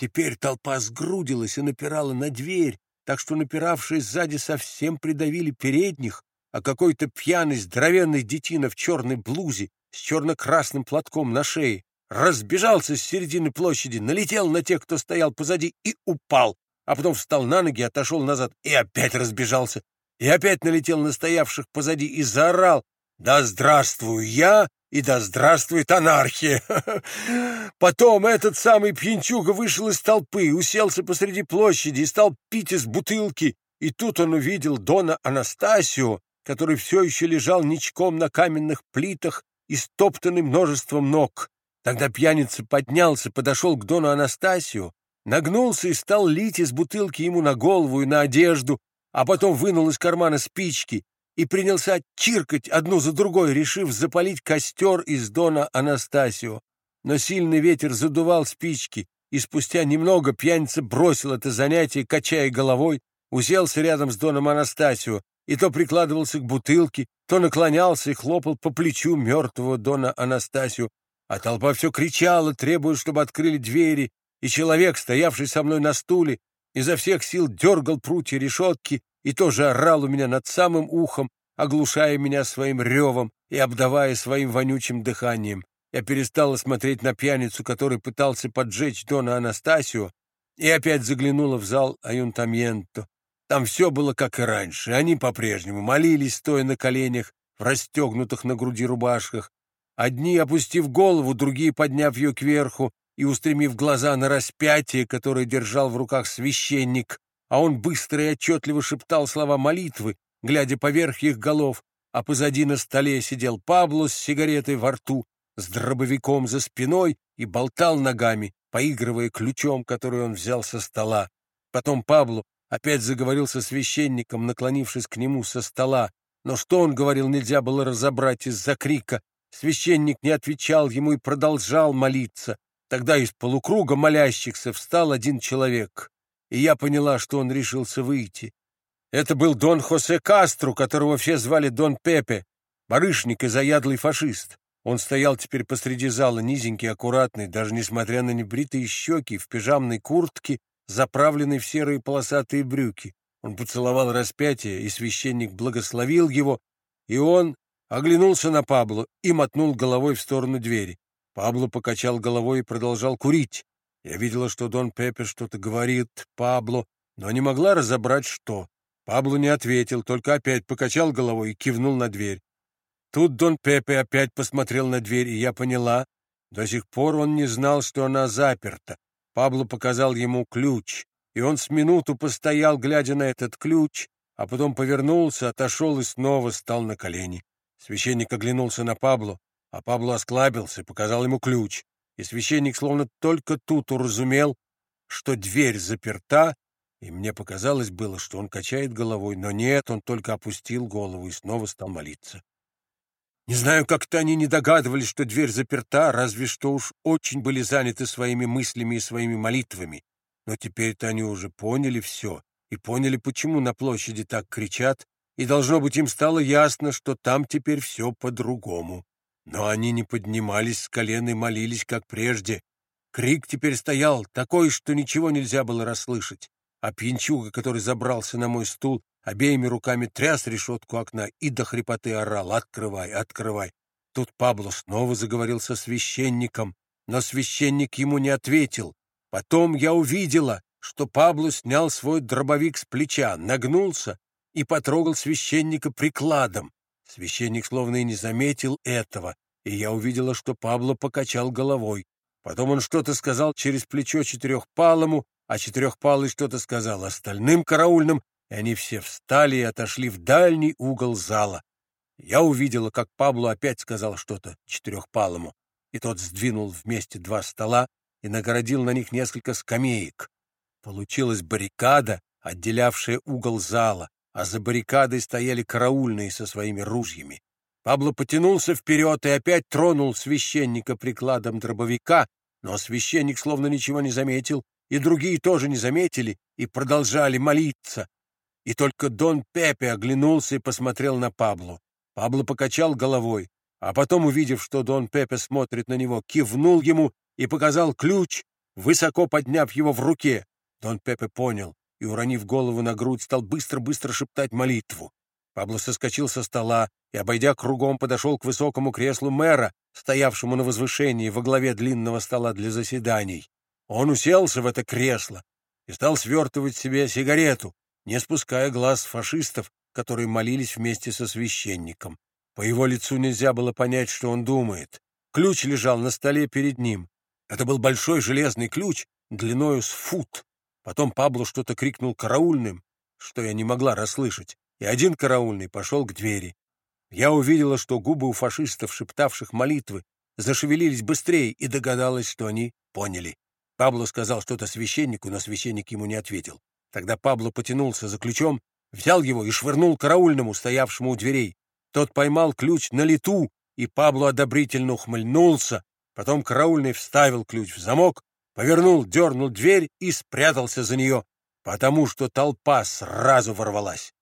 Теперь толпа сгрудилась и напирала на дверь, так что напиравшие сзади совсем придавили передних, а какой-то пьяный здоровенный детина в черной блузе с черно-красным платком на шее разбежался с середины площади, налетел на тех, кто стоял позади, и упал, а потом встал на ноги, отошел назад и опять разбежался, и опять налетел на стоявших позади и заорал «Да здравствуй я, и да здравствует анархия!» Потом этот самый пьянчуга вышел из толпы, уселся посреди площади и стал пить из бутылки, и тут он увидел Дона Анастасио, который все еще лежал ничком на каменных плитах и стоптанный множеством ног. Тогда пьяница поднялся, подошел к Дону Анастасию, нагнулся и стал лить из бутылки ему на голову и на одежду, а потом вынул из кармана спички и принялся чиркать одну за другой, решив запалить костер из Дона Анастасио. Но сильный ветер задувал спички, и спустя немного пьяница бросил это занятие, качая головой, уселся рядом с Доном Анастасио и то прикладывался к бутылке, то наклонялся и хлопал по плечу мертвого Дона Анастасио, а толпа все кричала, требуя, чтобы открыли двери, и человек, стоявший со мной на стуле, изо всех сил дергал прутья решетки и тоже орал у меня над самым ухом, оглушая меня своим ревом и обдавая своим вонючим дыханием. Я перестала смотреть на пьяницу, который пытался поджечь Дона Анастасио, и опять заглянула в зал Аюнтамьенто. Там все было как и раньше. Они по-прежнему молились, стоя на коленях, в расстегнутых на груди рубашках. Одни, опустив голову, другие, подняв ее кверху и устремив глаза на распятие, которое держал в руках священник, а он быстро и отчетливо шептал слова молитвы, глядя поверх их голов, а позади на столе сидел Пабло с сигаретой во рту, с дробовиком за спиной и болтал ногами, поигрывая ключом, который он взял со стола. Потом Пабло опять заговорил со священником, наклонившись к нему со стола, но что он говорил, нельзя было разобрать из-за крика. Священник не отвечал ему и продолжал молиться. Тогда из полукруга молящихся встал один человек, и я поняла, что он решился выйти. Это был Дон Хосе Кастру, которого все звали Дон Пепе, барышник и заядлый фашист. Он стоял теперь посреди зала, низенький, аккуратный, даже несмотря на небритые щеки, в пижамной куртке, заправленной в серые полосатые брюки. Он поцеловал распятие, и священник благословил его, и он оглянулся на Пабло и мотнул головой в сторону двери. Пабло покачал головой и продолжал курить. Я видела, что Дон Пепе что-то говорит Пабло, но не могла разобрать, что. Пабло не ответил, только опять покачал головой и кивнул на дверь. Тут Дон Пепе опять посмотрел на дверь, и я поняла. До сих пор он не знал, что она заперта. Пабло показал ему ключ, и он с минуту постоял, глядя на этот ключ, а потом повернулся, отошел и снова стал на колени. Священник оглянулся на Пабло, а Пабло осклабился показал ему ключ, и священник словно только тут уразумел, что дверь заперта, и мне показалось было, что он качает головой, но нет, он только опустил голову и снова стал молиться. Не знаю, как-то они не догадывались, что дверь заперта, разве что уж очень были заняты своими мыслями и своими молитвами. Но теперь-то они уже поняли все и поняли, почему на площади так кричат, и, должно быть, им стало ясно, что там теперь все по-другому. Но они не поднимались с колен и молились, как прежде. Крик теперь стоял, такой, что ничего нельзя было расслышать а пьянчуга, который забрался на мой стул, обеими руками тряс решетку окна и до хрипоты орал «Открывай, открывай!». Тут Пабло снова заговорил со священником, но священник ему не ответил. Потом я увидела, что Пабло снял свой дробовик с плеча, нагнулся и потрогал священника прикладом. Священник словно и не заметил этого, и я увидела, что Пабло покачал головой. Потом он что-то сказал через плечо четырехпалому, а Четырехпалый что-то сказал остальным караульным, и они все встали и отошли в дальний угол зала. Я увидела, как Пабло опять сказал что-то Четырехпалому, и тот сдвинул вместе два стола и нагородил на них несколько скамеек. Получилась баррикада, отделявшая угол зала, а за баррикадой стояли караульные со своими ружьями. Пабло потянулся вперед и опять тронул священника прикладом дробовика, но священник словно ничего не заметил и другие тоже не заметили и продолжали молиться. И только Дон Пепе оглянулся и посмотрел на Пабло. Пабло покачал головой, а потом, увидев, что Дон Пепе смотрит на него, кивнул ему и показал ключ, высоко подняв его в руке. Дон Пепе понял и, уронив голову на грудь, стал быстро-быстро шептать молитву. Пабло соскочил со стола и, обойдя кругом, подошел к высокому креслу мэра, стоявшему на возвышении во главе длинного стола для заседаний. Он уселся в это кресло и стал свертывать себе сигарету, не спуская глаз фашистов, которые молились вместе со священником. По его лицу нельзя было понять, что он думает. Ключ лежал на столе перед ним. Это был большой железный ключ, длиною с фут. Потом Пабло что-то крикнул караульным, что я не могла расслышать, и один караульный пошел к двери. Я увидела, что губы у фашистов, шептавших молитвы, зашевелились быстрее и догадалась, что они поняли. Пабло сказал что-то священнику, но священник ему не ответил. Тогда Пабло потянулся за ключом, взял его и швырнул караульному, стоявшему у дверей. Тот поймал ключ на лету, и Пабло одобрительно ухмыльнулся. Потом караульный вставил ключ в замок, повернул, дернул дверь и спрятался за нее, потому что толпа сразу ворвалась.